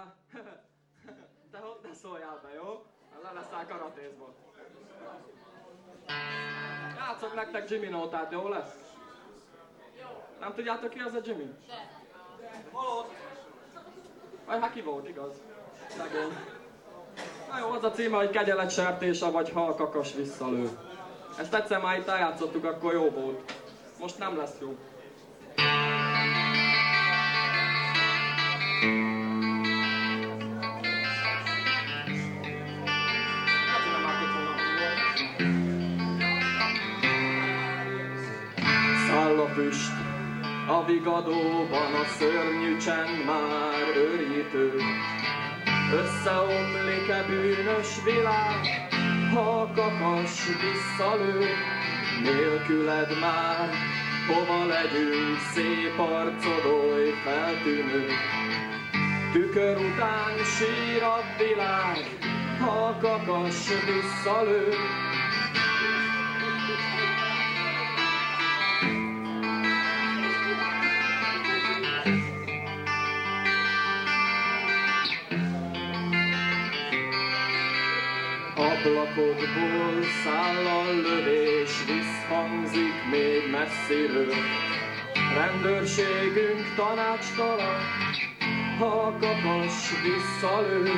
Ha? Te, ho- te szóljál be, jó? Le leszel karatézból. Játszok nektek Jimmy nótát, jó lesz? Nem tudjátok ki az a Jimmy? Hol Vagy hát ki volt, igaz? Szegény. Na jó, az a címe, hogy kegyelet sertése vagy halkakas visszalő. Ezt egyszer már itt eljátszottuk, akkor jó volt. Most nem lesz jó. Hát, Száll a füst, a vigadóban a szörnyű csend már őrítő. Összeomlik-e bűnös világ, ha a kakas visszalő, nélküled már hova legyünk szép arcod oly feltűnő. Tükör után sír a világ, ha a kakas visszalő, Ablakodból a lövés, visszhangzik még messziről. Rendőrségünk tanácstalan, ha a kakas visszalő.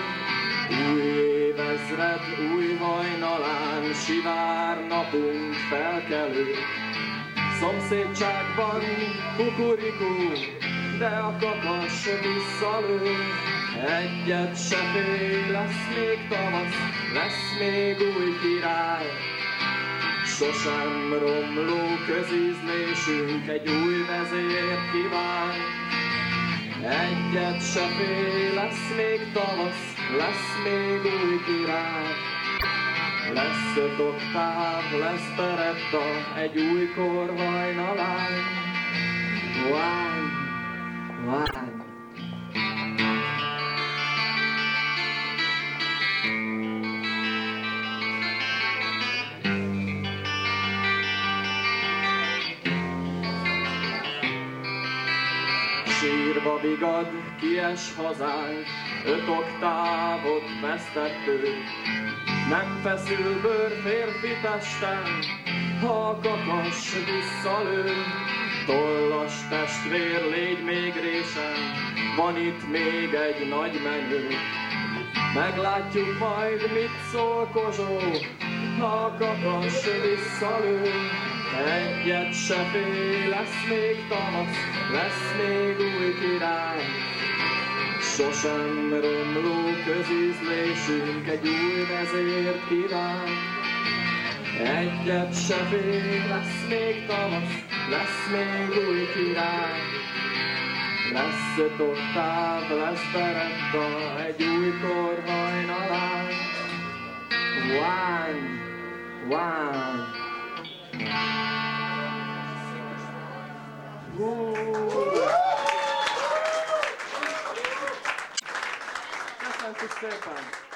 Új évezred, új hajnalán, sivár napunk felkelő. Szomszédságban kukurikú, de a kakas visszalő. Egyet se fél, lesz még tavasz, lesz még új király. Sosem romló közízlésünk egy új vezér kíván. Egyet se fél, lesz még tavasz, lesz még új király. Lesz öt oktáv, lesz peretta, egy új kor hajnalán. Vágy, vágy. Sírva vigad, kies hazánk, öt oktávot vesztettünk. Nem feszül bőr férfi testen, ha a kakas visszalő. Tollas testvér, légy még résen, van itt még egy nagy menő. Meglátjuk majd, mit szól Kozsó, ha a kakas visszalő. Egyet se fél, lesz még tavasz, lesz még új király. Sosem romló közízlésünk egy új vezért kíván. Egyet se fél, lesz még tavasz, lesz még új király. Lesz öt oktáv, lesz beretta, egy új kor hajnalán. Vány, vány. Thank you, Stefan.